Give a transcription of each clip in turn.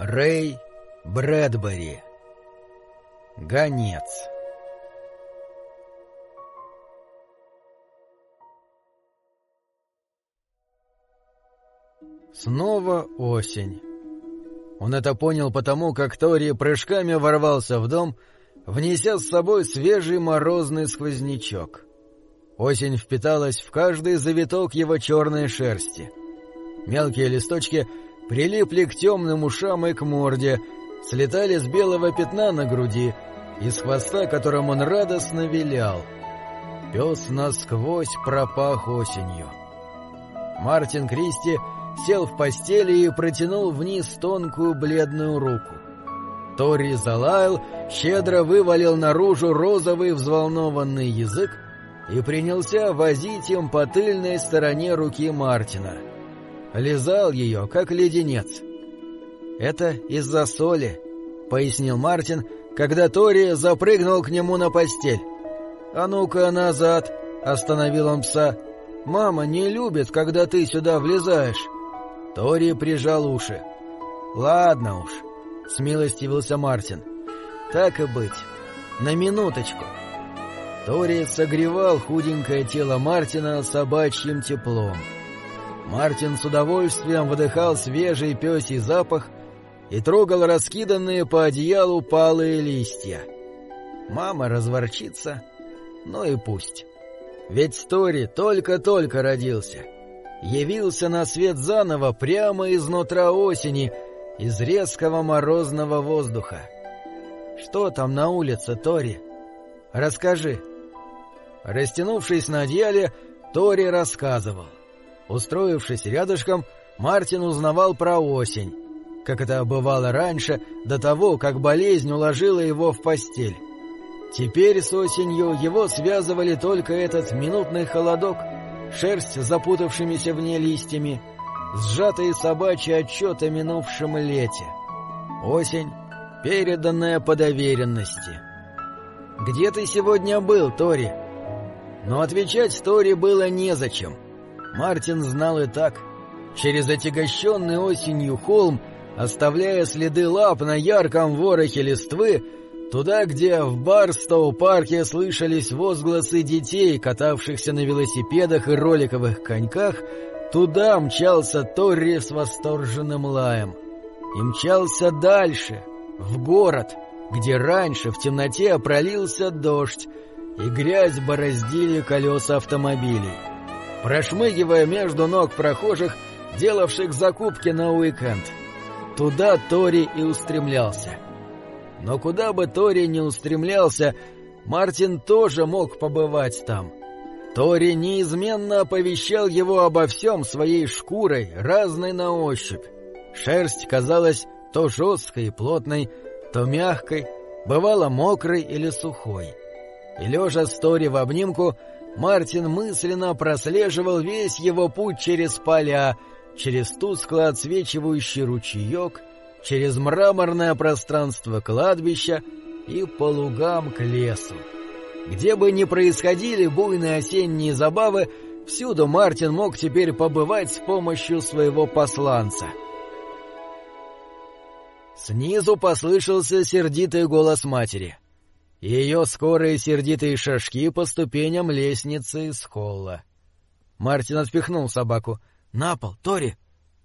Рэй Брэдбери. Гонец. Снова осень. Он это понял потому, как Тори прыжками ворвался в дом, внеся с собой свежий морозный сквознячок. Осень впиталась в каждый завиток его черной шерсти. Мелкие листочки прилипли к темным ушам и к морде, слетали с белого пятна на груди, из хвоста, которым он радостно вилял. Пес насквозь пропах осенью. Мартин Кристи сел в постели и протянул вниз тонкую бледную руку. Тори залаял, щедро вывалил наружу розовый взволнованный язык и принялся возить им по тыльной стороне руки Мартина. Лизал ее, как леденец. «Это из-за соли», — пояснил Мартин, когда Тори запрыгнул к нему на постель. «А ну-ка назад!» — остановил он пса. «Мама не любит, когда ты сюда влезаешь». Тори прижал уши. «Ладно уж», — смилостивился Мартин. «Так и быть. На минуточку». Тори согревал худенькое тело Мартина собачьим теплом. Мартин с удовольствием вдыхал свежий пёсий запах и трогал раскиданные по одеялу палые листья. Мама разворчится, ну и пусть. Ведь Тори только-только родился — явился на свет заново прямо изнутра осени, из резкого морозного воздуха. Что там на улице, Тори? Расскажи. Растянувшись на одеяле, Тори рассказывал. Устроившись рядышком, Мартин узнавал про осень, как это бывало раньше, до того, как болезнь уложила его в постель. Теперь с осенью его связывали только этот минутный холодок — шерсть запутавшимися в ней листьями, сжатые собачьи отчеты о минувшем лете. Осень, переданная по доверенности. «Где ты сегодня был, Тори?» Но отвечать Тори было незачем. Мартин знал и так. Через отягощенный осенью холм, оставляя следы лап на ярком ворохе листвы, Туда, где в Барстоу-парке слышались возгласы детей, катавшихся на велосипедах и роликовых коньках, туда мчался Торри с восторженным лаем. И мчался дальше, в город, где раньше в темноте пролился дождь, и грязь бороздили колеса автомобилей. Прошмыгивая между ног прохожих, делавших закупки на уикенд. Туда Тори и устремлялся — но куда бы Тори не устремлялся, Мартин тоже мог побывать там. Тори неизменно оповещал его обо всем своей шкурой, разной на ощупь. Шерсть казалась то жесткой и плотной, то мягкой, бывало мокрой или сухой. И лежа с Тори в обнимку, Мартин мысленно прослеживал весь его путь через поля, через тускло отсвечивающий ручеек — через мраморное пространство кладбища и по лугам к лесу. Где бы ни происходили буйные осенние забавы, всюду Мартин мог теперь побывать с помощью своего посланца. Снизу послышался сердитый голос матери. Ее скорые сердитые шажки по ступеням лестницы из холла. Мартин отпихнул собаку. «На пол, Тори!»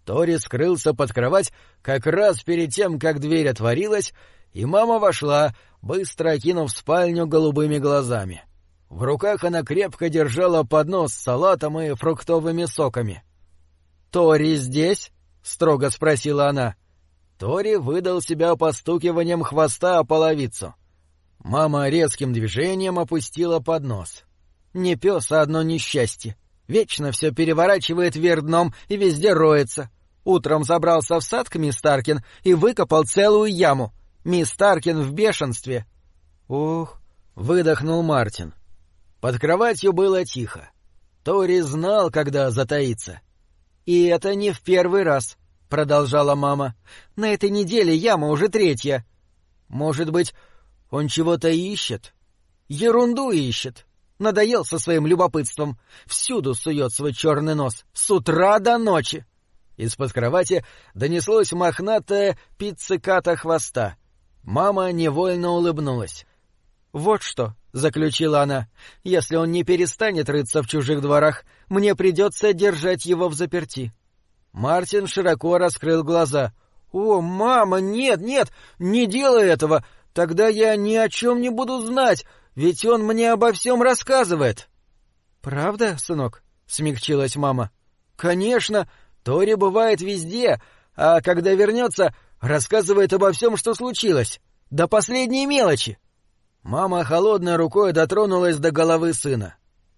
Тори скрылся под кровать как раз перед тем, как дверь отворилась, и мама вошла, быстро окинув спальню голубыми глазами. В руках она крепко держала поднос с салатом и фруктовыми соками. «Тори здесь?» — строго спросила она. Тори выдал себя постукиванием хвоста о половицу. Мама резким движением опустила поднос. «Не пес, а одно несчастье. Вечно все переворачивает вверх дном и везде роется. Утром забрался в сад к мисс Таркин и выкопал целую яму. Мисс Таркин в бешенстве. Ух, выдохнул Мартин. Под кроватью было тихо. Тори знал, когда затаиться. И это не в первый раз, продолжала мама. На этой неделе яма уже третья. Может быть, он чего-то ищет? Ерунду ищет. Надоел со своим любопытством. Всюду сует свой черный нос. С утра до ночи. Из-под кровати донеслось мохнатое пицциката хвоста. Мама невольно улыбнулась. «Вот что», — заключила она, — «если он не перестанет рыться в чужих дворах, мне придется держать его в заперти». Мартин широко раскрыл глаза. «О, мама, нет, нет, не делай этого! Тогда я ни о чем не буду знать, ведь он мне обо всем рассказывает». «Правда, сынок?» — смягчилась мама. «Конечно, Тори бывает везде, а когда вернется, рассказывает обо всем, что случилось, до последней мелочи». Мама холодной рукой дотронулась до головы сына.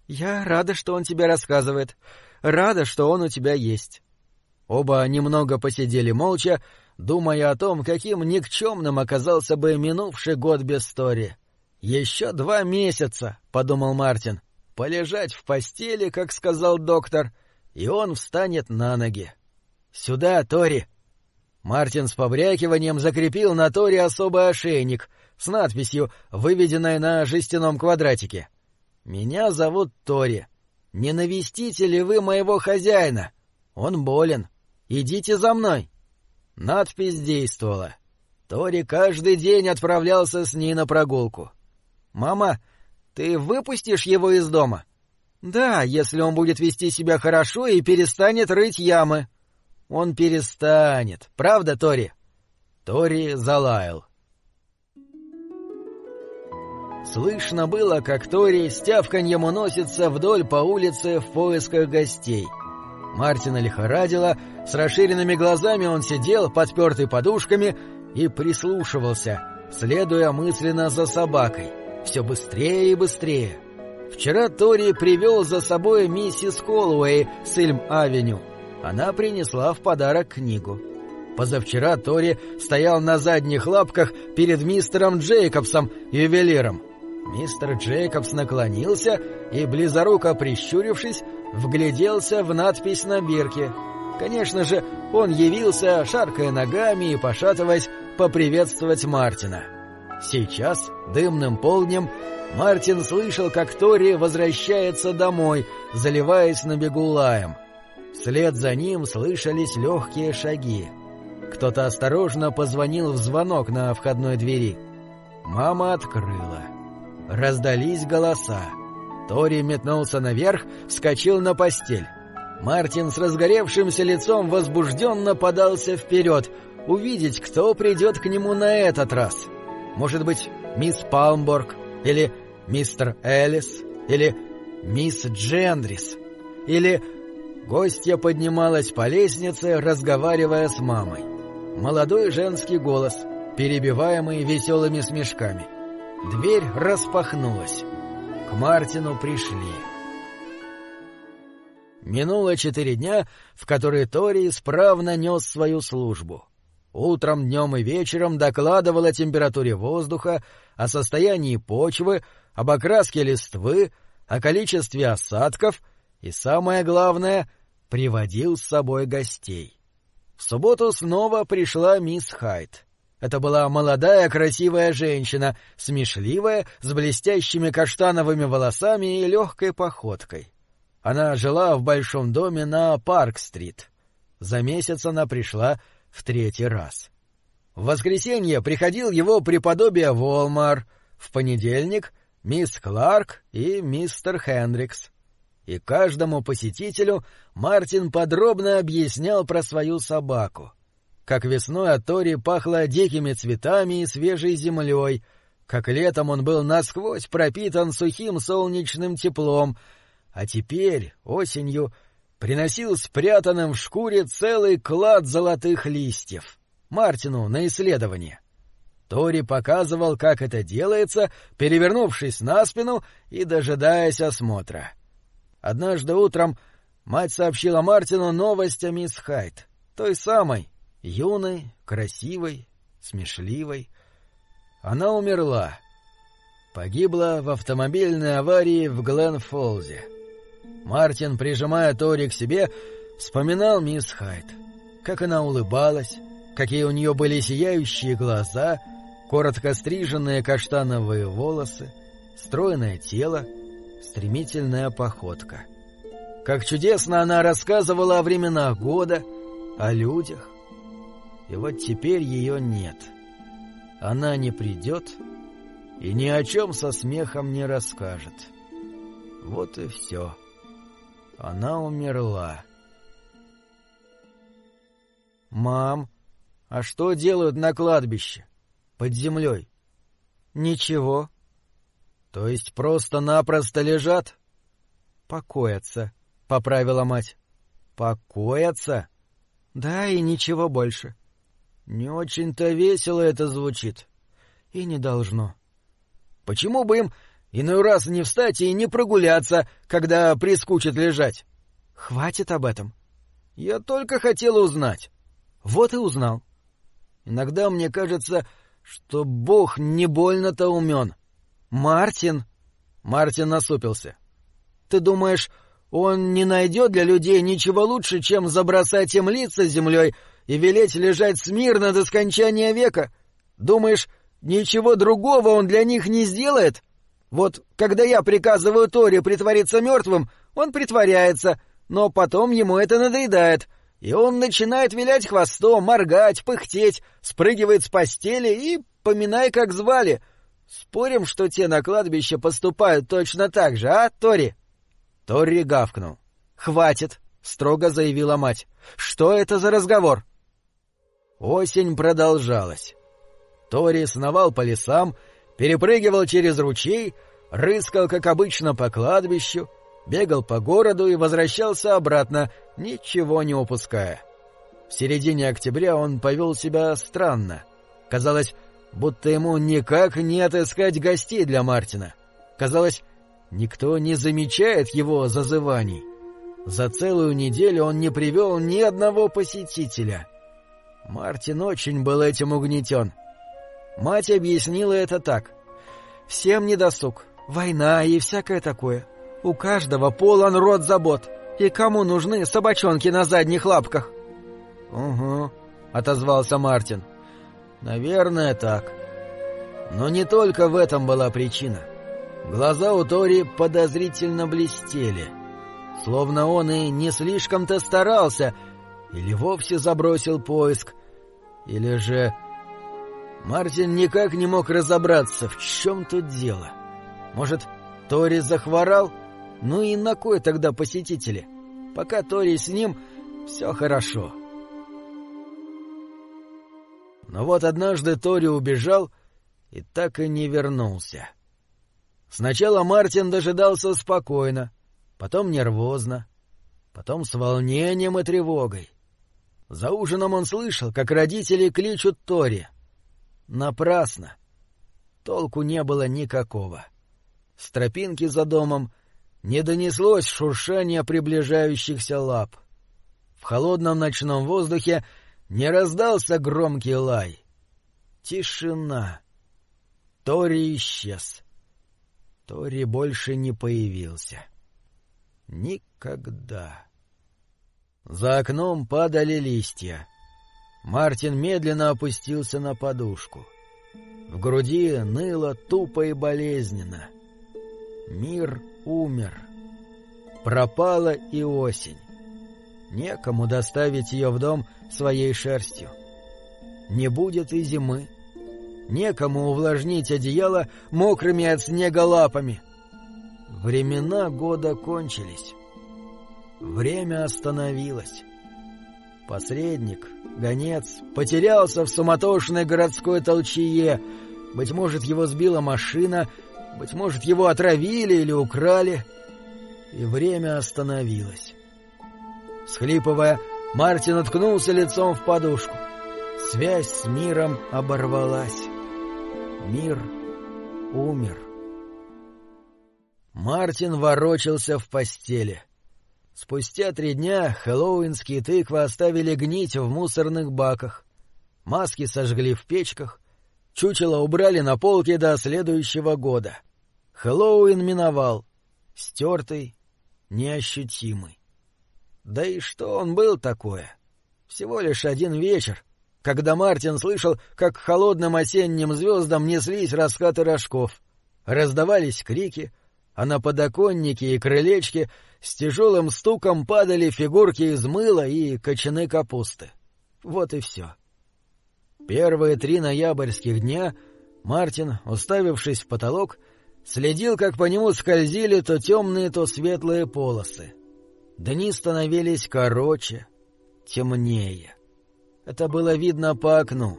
«Я рада, что он тебе рассказывает. Рада, что он у тебя есть». Оба немного посидели молча, думая о том, каким никчемным оказался бы минувший год без Тори. «Еще два месяца», — подумал Мартин, — «полежать в постели, как сказал доктор, и он встанет на ноги». «Сюда, Тори!» Мартин с побрякиванием закрепил на Торе особый ошейник — с надписью, выведенной на жестяном квадратике. «Меня зовут Тори. Не навестите ли вы моего хозяина? Он болен. Идите за мной». Надпись действовала. Тори каждый день отправлялся с ней на прогулку. «Мама, ты выпустишь его из дома?» «Да, если он будет вести себя хорошо и перестанет рыть ямы». «Он перестанет, правда, Тори?» Тори залаял. Слышно было, как Тори с тявканьем уносится вдоль по улице в поисках гостей. Мартина лихорадила, с расширенными глазами он сидел, подпертый подушками, и прислушивался, следуя мысленно за собакой. Все быстрее и быстрее. Вчера Тори привел за собой миссис Колуэй с Ильм-авеню. Она принесла в подарок книгу. Позавчера Тори стоял на задних лапках перед мистером Джейкобсом, ювелиром. Мистер Джейкобс наклонился и, близоруко прищурившись, вгляделся в надпись на бирке. Конечно же, он явился, шаркая ногами и пошатываясь, поприветствовать Мартина. Сейчас, дымным полднем, Мартин слышал, как Тори возвращается домой, заливаясь на бегу лаем. Вслед за ним слышались легкие шаги. Кто-то осторожно позвонил в звонок на входной двери. Мама открыла. Раздались голоса. Тори метнулся наверх, вскочил на постель. Мартин с разгоревшимся лицом возбужденно подался вперед, увидеть, кто придет к нему на этот раз. Может быть, мисс Палмборг, или мистер Элис, или мисс Джендрис, или... Гостья поднималась по лестнице, разговаривая с мамой. Молодой женский голос, перебиваемый веселыми смешками. Дверь распахнулась. К Мартину пришли. Минуло четыре дня, в которые Тори исправно нес свою службу. Утром, днем и вечером докладывал о температуре воздуха, о состоянии почвы, об окраске листвы, о количестве осадков и, самое главное, приводил с собой гостей. В субботу снова пришла мисс Хайт. Это была молодая красивая женщина, смешливая, с блестящими каштановыми волосами и легкой походкой. Она жила в большом доме на Парк-стрит. За месяц она пришла в третий раз. В воскресенье приходил его преподобие Волмар, в понедельник — мисс Кларк и мистер Хендрикс. И каждому посетителю Мартин подробно объяснял про свою собаку — как весной от Тори пахло дикими цветами и свежей землей, как летом он был насквозь пропитан сухим солнечным теплом, а теперь, осенью, приносил спрятанным в шкуре целый клад золотых листьев. Мартину на исследование. Тори показывал, как это делается, перевернувшись на спину и дожидаясь осмотра. Однажды утром мать сообщила Мартину новость о мисс Хайт, той самой, юной, красивой, смешливой. Она умерла. Погибла в автомобильной аварии в Гленфолзе. Мартин, прижимая Тори к себе, вспоминал мисс Хайт. Как она улыбалась, какие у нее были сияющие глаза, коротко стриженные каштановые волосы, стройное тело, стремительная походка. Как чудесно она рассказывала о временах года — о людях. И вот теперь ее нет. Она не придет и ни о чем со смехом не расскажет. Вот и все. Она умерла. «Мам, а что делают на кладбище? Под землей?» «Ничего». «То есть просто-напросто лежат?» «Покоятся», — поправила мать. «Покоятся?» «Да, и ничего больше». «Не очень-то весело это звучит». «И не должно». «Почему бы им иной раз не встать и не прогуляться, когда прискучит лежать?» «Хватит об этом». «Я только хотел узнать». «Вот и узнал». «Иногда мне кажется, что Бог не больно-то умен». «Мартин!» Мартин насупился. «Ты думаешь, он не найдет для людей ничего лучше, чем забросать им лица землей и велеть лежать смирно до скончания века? Думаешь, ничего другого он для них не сделает? Вот когда я приказываю Торе притвориться мертвым, он притворяется, но потом ему это надоедает, и он начинает вилять хвостом, моргать, пыхтеть, спрыгивает с постели и, поминай, как звали. Спорим, что те на кладбище поступают точно так же, а, Тори? Тори гавкнул. «Хватит!» — строго заявила мать. «Что это за разговор?» Осень продолжалась. Тори сновал по лесам, перепрыгивал через ручей, рыскал, как обычно, по кладбищу, бегал по городу и возвращался обратно, ничего не упуская. В середине октября он повел себя странно. Казалось, будто ему никак не отыскать гостей для Мартина. Казалось, никто не замечает его зазываний. За целую неделю он не привел ни одного посетителя. Мартин очень был этим угнетен. Мать объяснила это так. «Всем недосуг, война и всякое такое. У каждого полон рот забот. И кому нужны собачонки на задних лапках?» «Угу», — отозвался Мартин. «Наверное, так. Но не только в этом была причина. Глаза у Тори подозрительно блестели. Словно он и не слишком-то старался, или вовсе забросил поиск, или же... Мартин никак не мог разобраться, в чем тут дело. Может, Тори захворал? Ну и на кой тогда посетители? Пока Тори с ним, все хорошо. Но вот однажды Тори убежал и так и не вернулся. Сначала Мартин дожидался спокойно, потом нервозно, потом с волнением и тревогой. За ужином он слышал, как родители кличут Тори. Напрасно. Толку не было никакого. С тропинки за домом не донеслось шуршание приближающихся лап. В холодном ночном воздухе не раздался громкий лай. Тишина. Тори исчез. Тори больше не появился. Никогда. За окном падали листья. Мартин медленно опустился на подушку. В груди ныло тупо и болезненно. Мир умер. Пропала и осень. Некому доставить ее в дом своей шерстью. Не будет и зимы. Некому увлажнить одеяло мокрыми от снега лапами. Времена года кончились. Время остановилось. Посредник, гонец, потерялся в суматошной городской толчее. Быть может, его сбила машина, быть может, его отравили или украли. И время остановилось. Схлипывая, Мартин уткнулся лицом в подушку. Связь с миром оборвалась. Мир умер. Мартин ворочался в постели. Спустя три дня хэллоуинские тыквы оставили гнить в мусорных баках. Маски сожгли в печках. Чучело убрали на полке до следующего года. Хэллоуин миновал. Стертый, неощутимый. Да и что он был такое? Всего лишь один вечер, когда Мартин слышал, как холодным осенним звездам неслись раскаты рожков. Раздавались крики, а на подоконнике и крылечке с тяжелым стуком падали фигурки из мыла и кочаны капусты. Вот и все. Первые три ноябрьских дня Мартин, уставившись в потолок, следил, как по нему скользили то темные, то светлые полосы. Дни становились короче, темнее. Это было видно по окну.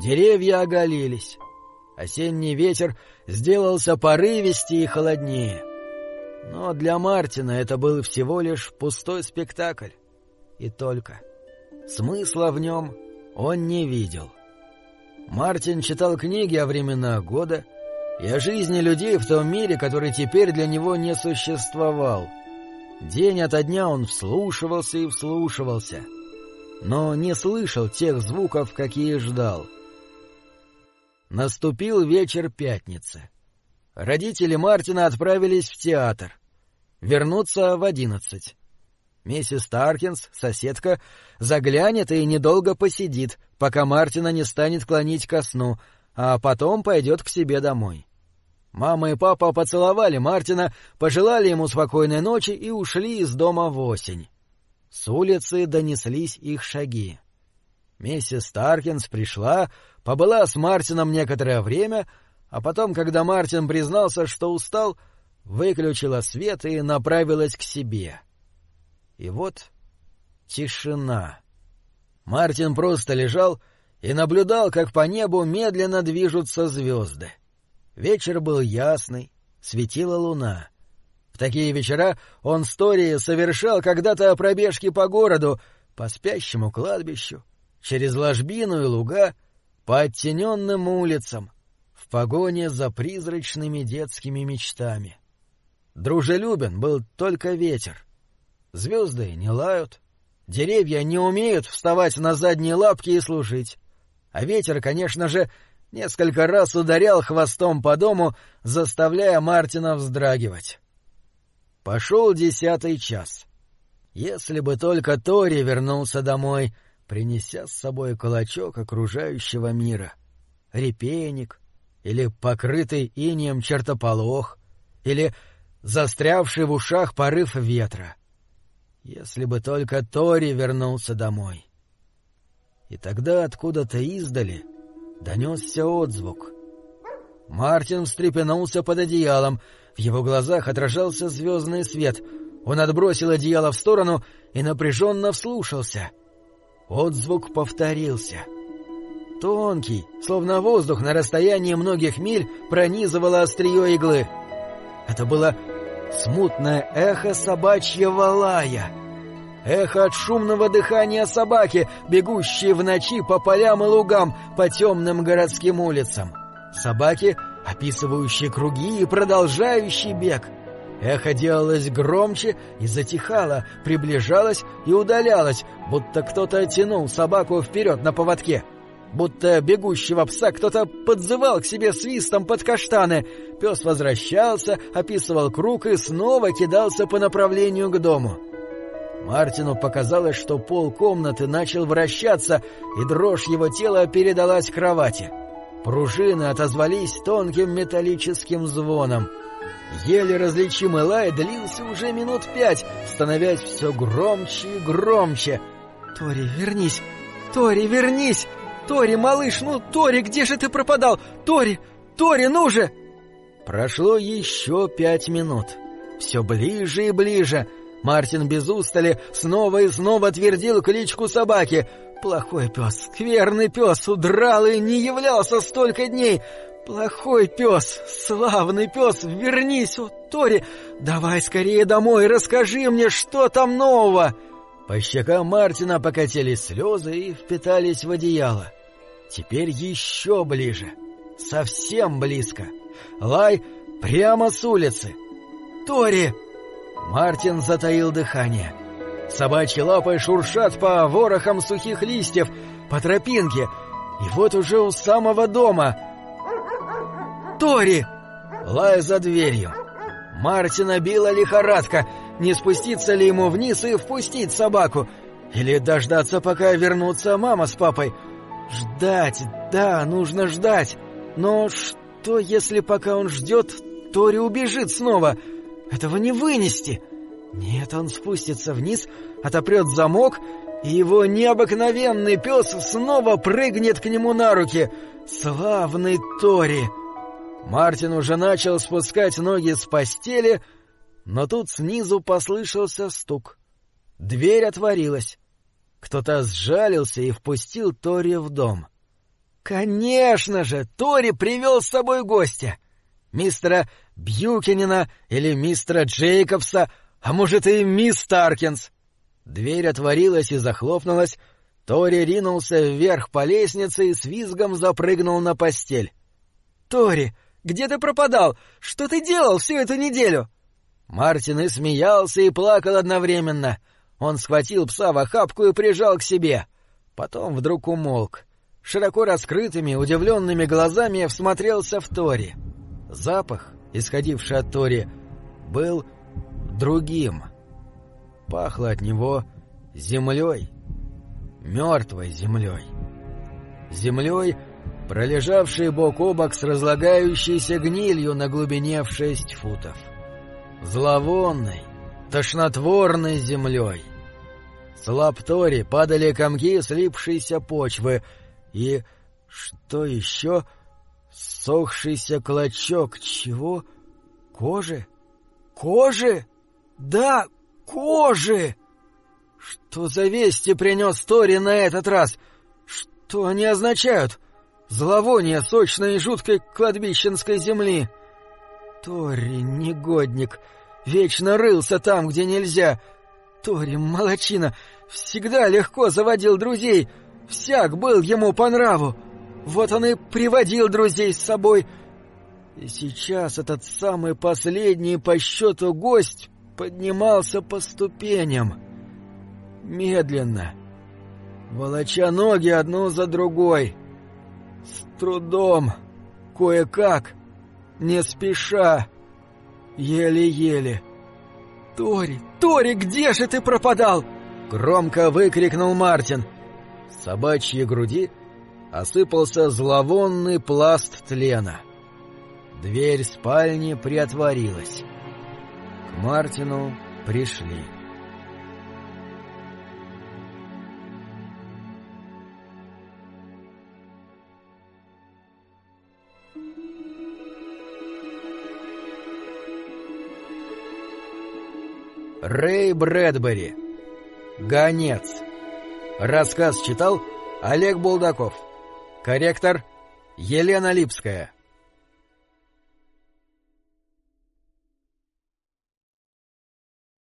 Деревья оголились. Осенний ветер сделался порывистее и холоднее. Но для Мартина это был всего лишь пустой спектакль. И только. Смысла в нем он не видел. Мартин читал книги о временах года и о жизни людей в том мире, который теперь для него не существовал. День ото дня он вслушивался и вслушивался — но не слышал тех звуков, какие ждал. Наступил вечер пятницы. Родители Мартина отправились в театр. Вернуться в одиннадцать. Миссис Таркинс, соседка, заглянет и недолго посидит, пока Мартина не станет клонить ко сну, а потом пойдет к себе домой. Мама и папа поцеловали Мартина, пожелали ему спокойной ночи и ушли из дома в осень. С улицы донеслись их шаги. Миссис Таркинс пришла, побыла с Мартином некоторое время, а потом, когда Мартин признался, что устал, выключила свет и направилась к себе. И вот тишина. Мартин просто лежал и наблюдал, как по небу медленно движутся звезды. Вечер был ясный, светила луна. В такие вечера он с Тори совершал когда-то пробежки по городу, по спящему кладбищу, через ложбину и луга, по оттененным улицам, погоне за призрачными детскими мечтами. Дружелюбен был только ветер. Звезды не лают, деревья не умеют вставать на задние лапки и служить. А ветер, конечно же, несколько раз ударял хвостом по дому, заставляя Мартина вздрагивать. Пошел десятый час. Если бы только Тори вернулся домой, принеся с собой колочок окружающего мира. Репейник, или покрытый инеем чертополох, или застрявший в ушах порыв ветра. Если бы только Тори вернулся домой. И тогда откуда-то издали донесся отзвук. Мартин встрепенулся под одеялом — в его глазах отражался звездный свет. Он отбросил одеяло в сторону и напряженно вслушался. Отзвук повторился. Тонкий, словно воздух на расстоянии многих миль, пронизывало острие иглы. Это было смутное эхо собачьего лая. Эхо от шумного дыхания собаки, бегущей в ночи по полям и лугам, по темным городским улицам. Собаки — описывающий круги и продолжающий бег. Эхо делалось громче и затихало, приближалось и удалялось, будто кто-то тянул собаку вперед на поводке. Будто бегущего пса кто-то подзывал к себе свистом под каштаны. Пес возвращался, описывал круг и снова кидался по направлению к дому. Мартину показалось, что пол комнаты начал вращаться, и дрожь его тела передалась кровати. — Пружины отозвались тонким металлическим звоном. Еле различимый лай длился уже минут пять, становясь все громче и громче. «Тори, вернись! Тори, вернись! Тори, малыш, ну, Тори, где же ты пропадал? Тори! Тори, ну же!» Прошло еще пять минут. Все ближе и ближе. Мартин без устали снова и снова твердил кличку собаки — Плохой пес, скверный пес, удрал и не являлся столько дней. Плохой пес, славный пес, вернись, о, Тори, давай скорее домой, расскажи мне, что там нового. По щекам Мартина покатились слезы и впитались в одеяло. Теперь еще ближе, совсем близко. Лай прямо с улицы. Тори! Мартин затаил дыхание. — Собачьи лапы шуршат по ворохам сухих листьев, по тропинке, и вот уже у самого дома. «Тори!» Лай за дверью. Мартина била лихорадка, не спуститься ли ему вниз и впустить собаку, или дождаться, пока вернутся мама с папой. Ждать, да, нужно ждать. Но что, если пока он ждет, Тори убежит снова? Этого не вынести. Нет, он спустится вниз, отопрет замок, и его необыкновенный пес снова прыгнет к нему на руки. Славный Тори! Мартин уже начал спускать ноги с постели, но тут снизу послышался стук. Дверь отворилась. Кто-то сжалился и впустил Тори в дом. Конечно же, Тори привел с собой гостя. Мистера Бьюкинина или мистера Джейкобса — а может, и мисс Таркинс? Дверь отворилась и захлопнулась. Тори ринулся вверх по лестнице и с визгом запрыгнул на постель. «Тори, где ты пропадал? Что ты делал всю эту неделю?» Мартин и смеялся, и плакал одновременно. Он схватил пса в охапку и прижал к себе. Потом вдруг умолк. Широко раскрытыми, удивленными глазами всмотрелся в Тори. Запах, исходивший от Тори, был другим. Пахло от него землей, мертвой землей. Землей, пролежавшей бок о бок с разлагающейся гнилью на глубине в шесть футов. Зловонной, тошнотворной землей. С лаптори падали комки слипшейся почвы и, что еще, сохшийся клочок чего? Кожи? Кожи? Да, кожи! Что за вести принес Тори на этот раз? Что они означают? Зловоние сочной и жуткой кладбищенской земли. Тори, негодник, вечно рылся там, где нельзя. Тори, молочина, всегда легко заводил друзей, всяк был ему по нраву. Вот он и приводил друзей с собой. И сейчас этот самый последний по счету гость поднимался по ступеням. Медленно, волоча ноги одну за другой. С трудом, кое-как, не спеша, еле-еле. «Тори, Тори, где же ты пропадал?» — громко выкрикнул Мартин. С собачьей груди осыпался зловонный пласт тлена. Дверь спальни приотворилась. К Мартину пришли. Рэй Брэдбери. Гонец. Рассказ читал Олег Булдаков. Корректор Елена Липская.